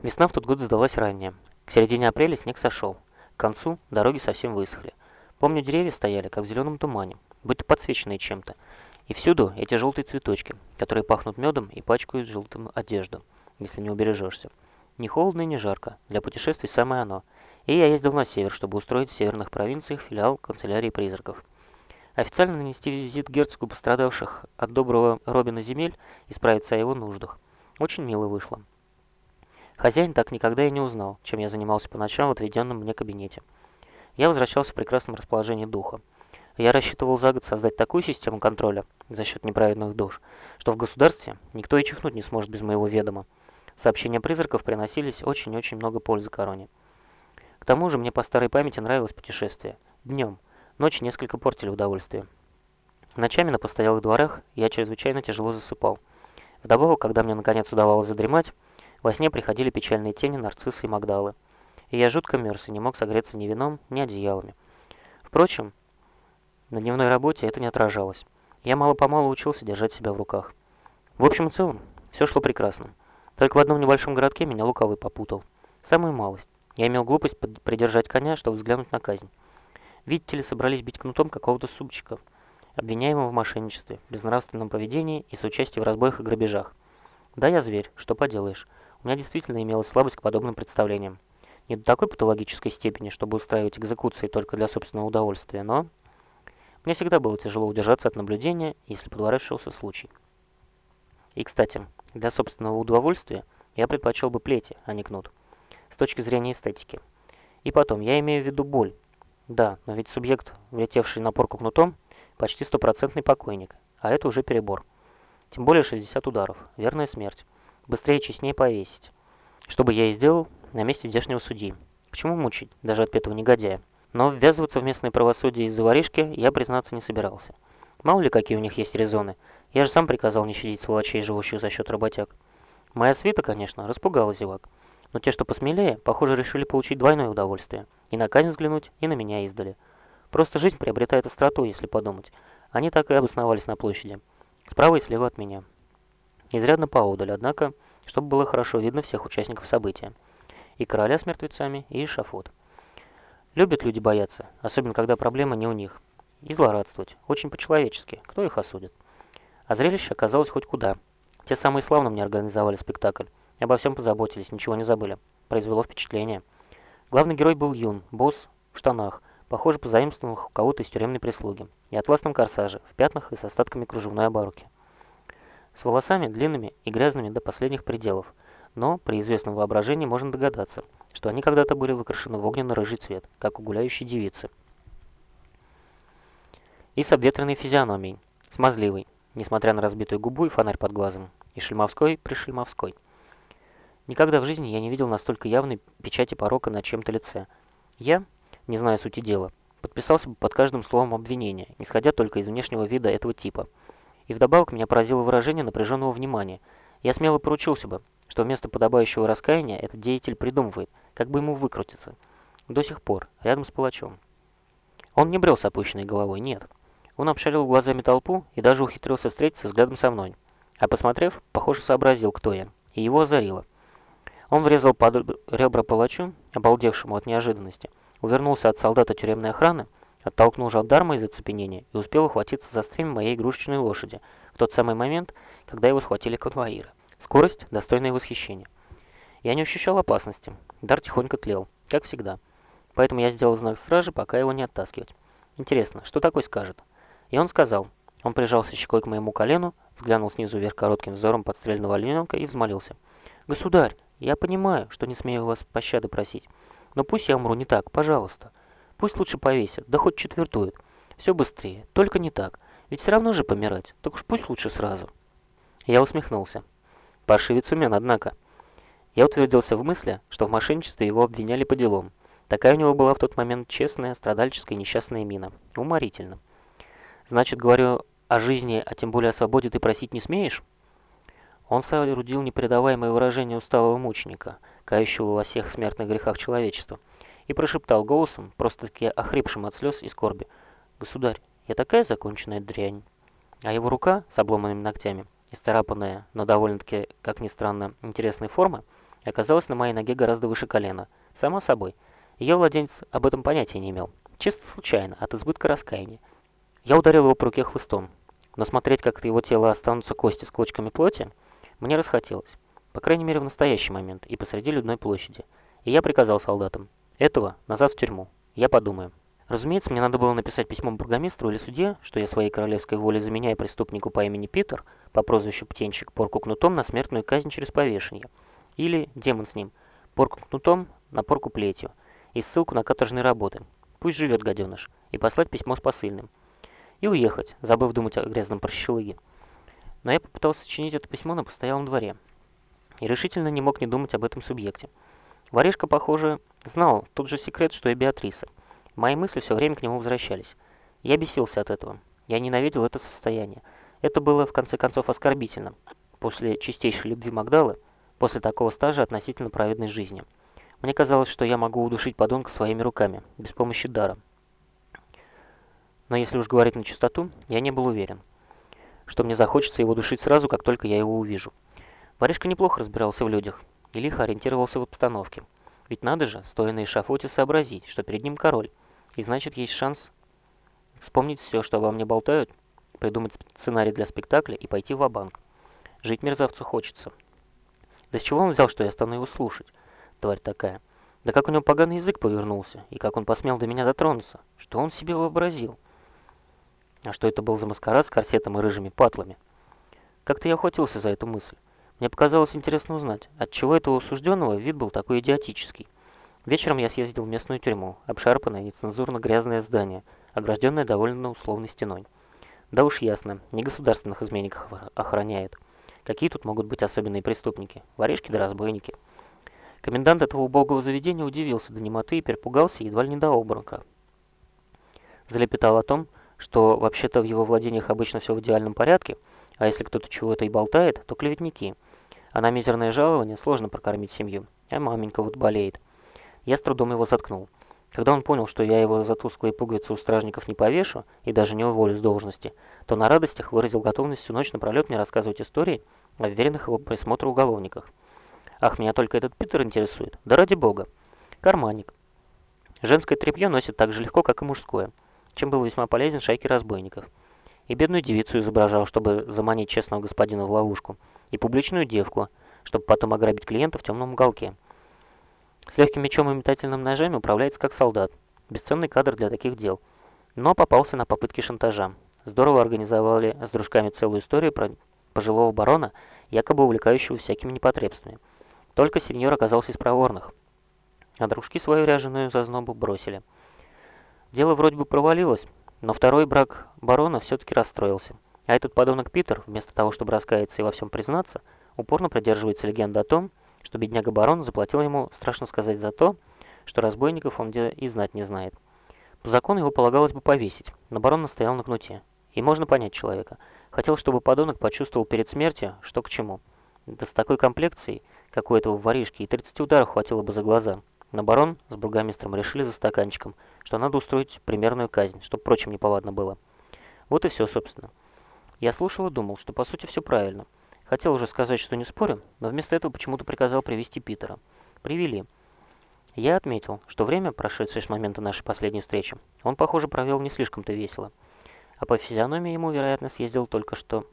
Весна в тот год задалась ранняя. К середине апреля снег сошел. К концу дороги совсем высохли. Помню, деревья стояли, как в зеленом тумане, будто подсвеченные чем-то. И всюду эти желтые цветочки, которые пахнут медом и пачкают желтым одежду, если не убережешься. Ни холодно и ни жарко. Для путешествий самое оно. И я ездил на север, чтобы устроить в северных провинциях филиал канцелярии призраков. Официально нанести визит герцогу пострадавших от доброго Робина земель и справиться о его нуждах. Очень мило вышло. Хозяин так никогда и не узнал, чем я занимался по ночам в отведенном мне кабинете. Я возвращался в прекрасном расположении духа. Я рассчитывал за год создать такую систему контроля за счет неправедных душ, что в государстве никто и чихнуть не сможет без моего ведома. Сообщения призраков приносились очень-очень много пользы короне. К тому же мне по старой памяти нравилось путешествие. Днем. Ночи несколько портили удовольствие. Ночами на постоялых дворах я чрезвычайно тяжело засыпал. Вдобавок, когда мне наконец удавалось задремать, во сне приходили печальные тени нарциссы и магдалы. И я жутко мерз и не мог согреться ни вином, ни одеялами. Впрочем, на дневной работе это не отражалось. Я мало-помалу учился держать себя в руках. В общем и целом, все шло прекрасно. Только в одном небольшом городке меня лукавый попутал. Самую малость. Я имел глупость придержать коня, чтобы взглянуть на казнь. Видите ли, собрались бить кнутом какого-то супчика, обвиняемого в мошенничестве, безнравственном поведении и соучастии в разбоях и грабежах. Да, я зверь, что поделаешь. У меня действительно имелась слабость к подобным представлениям. Не до такой патологической степени, чтобы устраивать экзекуции только для собственного удовольствия, но... Мне всегда было тяжело удержаться от наблюдения, если подворачивался случай. И, кстати, для собственного удовольствия я предпочел бы плети, а не кнут. С точки зрения эстетики. И потом, я имею в виду боль. Да, но ведь субъект, влетевший на порку кнутом, почти стопроцентный покойник, а это уже перебор. Тем более 60 ударов. Верная смерть быстрее и честнее повесить. Что бы я и сделал на месте здешнего судьи. Почему мучить, даже отпетого негодяя? Но ввязываться в местное правосудие из-за воришки я, признаться, не собирался. Мало ли, какие у них есть резоны. Я же сам приказал не щадить сволочей, живущих за счет работяг. Моя свита, конечно, распугала зевак. Но те, что посмелее, похоже, решили получить двойное удовольствие. И на казнь взглянуть, и на меня издали. Просто жизнь приобретает остроту, если подумать. Они так и обосновались на площади. Справа и слева от меня изрядно поодаль, однако, чтобы было хорошо видно всех участников события. И короля с мертвецами, и шафот. Любят люди бояться, особенно когда проблема не у них. И злорадствовать. Очень по-человечески. Кто их осудит? А зрелище оказалось хоть куда. Те самые славно мне организовали спектакль. Обо всем позаботились, ничего не забыли. Произвело впечатление. Главный герой был юн, босс в штанах, похоже, позаимствованных у кого-то из тюремной прислуги, и атласном корсаже, в пятнах и с остатками кружевной оборки с волосами длинными и грязными до последних пределов, но при известном воображении можно догадаться, что они когда-то были выкрашены в огненно-рыжий цвет, как у гуляющей девицы. И с обветренной физиономией, смазливой, несмотря на разбитую губу и фонарь под глазом, и шельмовской при шельмовской. Никогда в жизни я не видел настолько явной печати порока на чем-то лице. Я, не зная сути дела, подписался бы под каждым словом обвинения, исходя только из внешнего вида этого типа – и вдобавок меня поразило выражение напряженного внимания. Я смело поручился бы, что вместо подобающего раскаяния этот деятель придумывает, как бы ему выкрутиться. До сих пор, рядом с палачом. Он не брел с опущенной головой, нет. Он обшарил глазами толпу и даже ухитрился встретиться взглядом со мной. А посмотрев, похоже, сообразил, кто я, и его озарило. Он врезал под ребра палачу, обалдевшему от неожиданности, увернулся от солдата тюремной охраны, Оттолкнул жандарма из оцепенения и успел ухватиться за стремя моей игрушечной лошади в тот самый момент, когда его схватили конвоиры. Скорость, достойная восхищения. Я не ощущал опасности. Дар тихонько тлел, как всегда. Поэтому я сделал знак стражи, пока его не оттаскивать. Интересно, что такой скажет? И он сказал. Он прижался щекой к моему колену, взглянул снизу вверх коротким взором подстрельного олененка и взмолился. «Государь, я понимаю, что не смею вас пощады просить, но пусть я умру не так, пожалуйста. Пусть лучше повесят, да хоть четвертуют. Все быстрее, только не так. Ведь все равно же помирать, так уж пусть лучше сразу. Я усмехнулся. Паршивец умен, однако. Я утвердился в мысли, что в мошенничестве его обвиняли по делам. Такая у него была в тот момент честная, страдальческая несчастная мина. Уморительно. Значит, говорю о жизни, а тем более о свободе ты просить не смеешь? Он соорудил непередаваемое выражение усталого мученика, кающего во всех смертных грехах человечества и прошептал голосом, просто-таки охрипшим от слез и скорби. «Государь, я такая законченная дрянь». А его рука с обломанными ногтями, исцарапанная, но довольно-таки, как ни странно, интересной формы, оказалась на моей ноге гораздо выше колена. Само собой. Ее владелец об этом понятия не имел. Чисто случайно, от избытка раскаяния. Я ударил его по руке хлыстом, но смотреть, как от его тела останутся кости с клочками плоти, мне расхотелось. По крайней мере, в настоящий момент и посреди людной площади. И я приказал солдатам. Этого назад в тюрьму. Я подумаю. Разумеется, мне надо было написать письмо бургомистру или суде, что я своей королевской волей заменяю преступнику по имени Питер, по прозвищу Птенчик, порку кнутом на смертную казнь через повешение. Или, демон с ним, порку кнутом на порку плетью. И ссылку на каторжные работы. Пусть живет гаденыш. И послать письмо с посыльным. И уехать, забыв думать о грязном прощелыге. Но я попытался сочинить это письмо на постоялом дворе. И решительно не мог не думать об этом субъекте. Воришка, похоже, знал тот же секрет, что и Беатриса. Мои мысли все время к нему возвращались. Я бесился от этого. Я ненавидел это состояние. Это было, в конце концов, оскорбительно. После чистейшей любви Магдалы, после такого стажа относительно праведной жизни. Мне казалось, что я могу удушить подонка своими руками, без помощи дара. Но если уж говорить на чистоту, я не был уверен, что мне захочется его душить сразу, как только я его увижу. Воришка неплохо разбирался в людях и лихо ориентировался в обстановке. Ведь надо же, стоя на эшафоте, сообразить, что перед ним король, и значит, есть шанс вспомнить все, что обо мне болтают, придумать сценарий для спектакля и пойти в банк Жить мерзавцу хочется. Да с чего он взял, что я стану его слушать? Тварь такая. Да как у него поганый язык повернулся, и как он посмел до меня дотронуться. Что он себе вообразил? А что это был за маскарад с корсетом и рыжими патлами? Как-то я охотился за эту мысль. Мне показалось интересно узнать, отчего этого осужденного вид был такой идиотический. Вечером я съездил в местную тюрьму, обшарпанное, нецензурно грязное здание, огражденное довольно условной стеной. Да уж ясно, не государственных изменников охраняют. Какие тут могут быть особенные преступники? Воришки да разбойники. Комендант этого убогого заведения удивился до немоты и перепугался едва ли не до обморока. Залепетал о том, что вообще-то в его владениях обычно все в идеальном порядке, а если кто-то чего-то и болтает, то клеветники. А на мизерное жалование сложно прокормить семью, а маменька вот болеет. Я с трудом его заткнул. Когда он понял, что я его за тусклые пуговицы у стражников не повешу и даже не уволю с должности, то на радостях выразил готовность всю ночь напролет мне рассказывать истории о веренных его присмотру уголовниках. Ах, меня только этот Питер интересует. Да ради бога. Карманник. Женское тряпье носит так же легко, как и мужское, чем был весьма полезен шайке разбойников. И бедную девицу изображал, чтобы заманить честного господина в ловушку, и публичную девку, чтобы потом ограбить клиента в темном уголке. С легким мечом и метательным ножами управляется как солдат. Бесценный кадр для таких дел. Но попался на попытки шантажа. Здорово организовали с дружками целую историю про пожилого барона, якобы увлекающего всякими непотребствами. Только сеньор оказался из проворных. А дружки свою ряженую зазнобу бросили. Дело вроде бы провалилось, но второй брак барона все-таки расстроился. А этот подонок Питер, вместо того, чтобы раскаяться и во всем признаться, упорно придерживается легенды о том, что бедняга-барон заплатил ему, страшно сказать, за то, что разбойников он где и знать не знает. По закону его полагалось бы повесить, но барон настоял на кнуте. И можно понять человека. Хотел, чтобы подонок почувствовал перед смертью, что к чему. Да с такой комплекцией, как у этого воришки, и 30 ударов хватило бы за глаза. Но барон с бургомистром решили за стаканчиком, что надо устроить примерную казнь, чтобы прочим неповадно было. Вот и все, собственно. Я слушал и думал, что по сути все правильно – Хотел уже сказать, что не спорю, но вместо этого почему-то приказал привести Питера. Привели. Я отметил, что время, прошедшее с момента нашей последней встречи, он, похоже, провел не слишком-то весело. А по физиономии ему, вероятно, съездил только что,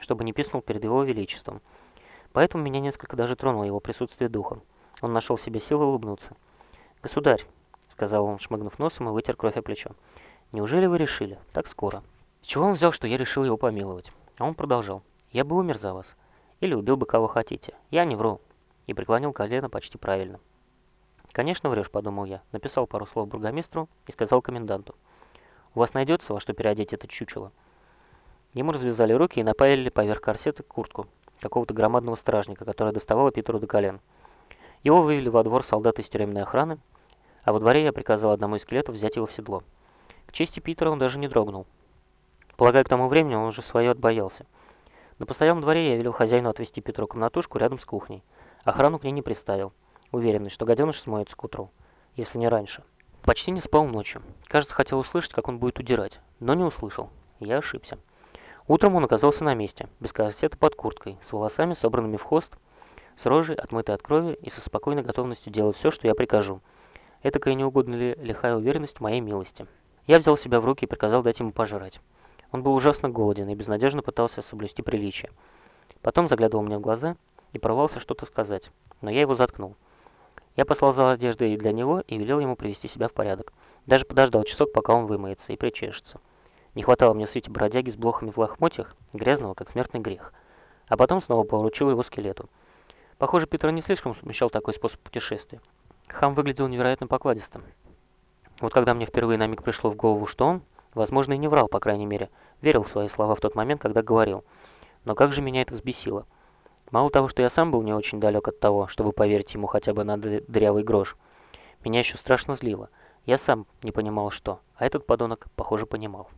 чтобы не писнул перед его величеством. Поэтому меня несколько даже тронуло его присутствие духа. Он нашел в себе силы улыбнуться. «Государь», — сказал он, шмыгнув носом и вытер кровь о плечо, — «неужели вы решили? Так скоро?» С чего он взял, что я решил его помиловать? А он продолжал. Я бы умер за вас. Или убил бы кого хотите. Я не вру. И преклонил колено почти правильно. Конечно, врешь, подумал я. Написал пару слов бургомистру и сказал коменданту. У вас найдется во что переодеть это чучело? Ему развязали руки и напялили поверх корсета куртку какого-то громадного стражника, которая доставала Питеру до колен. Его вывели во двор солдаты из тюремной охраны, а во дворе я приказал одному из скелетов взять его в седло. К чести Питера он даже не дрогнул. Полагаю, к тому времени он уже свое отбоялся. На постоялом дворе я велел хозяину отвезти Петру комнатушку рядом с кухней. Охрану к ней не приставил, уверенный, что гаденыш смоется к утру, если не раньше. Почти не спал ночью. Кажется, хотел услышать, как он будет удирать, но не услышал. Я ошибся. Утром он оказался на месте, без корсета под курткой, с волосами, собранными в хвост, с рожей, отмытой от крови и со спокойной готовностью делать все, что я прикажу. Этакая неугодная ли лихая уверенность моей милости. Я взял себя в руки и приказал дать ему пожрать. Он был ужасно голоден и безнадежно пытался соблюсти приличие. Потом заглядывал мне в глаза и порвался что-то сказать, но я его заткнул. Я послал за одеждой для него и велел ему привести себя в порядок. Даже подождал часок, пока он вымоется и причешется. Не хватало мне в свете бродяги с блохами в лохмотьях, грязного, как смертный грех. А потом снова поручил его скелету. Похоже, Питера не слишком смущал такой способ путешествия. Хам выглядел невероятно покладистым. Вот когда мне впервые на миг пришло в голову, что он, возможно, и не врал, по крайней мере, верил в свои слова в тот момент, когда говорил. Но как же меня это взбесило. Мало того, что я сам был не очень далек от того, чтобы поверить ему хотя бы на дырявый грош, меня еще страшно злило. Я сам не понимал, что, а этот подонок, похоже, понимал.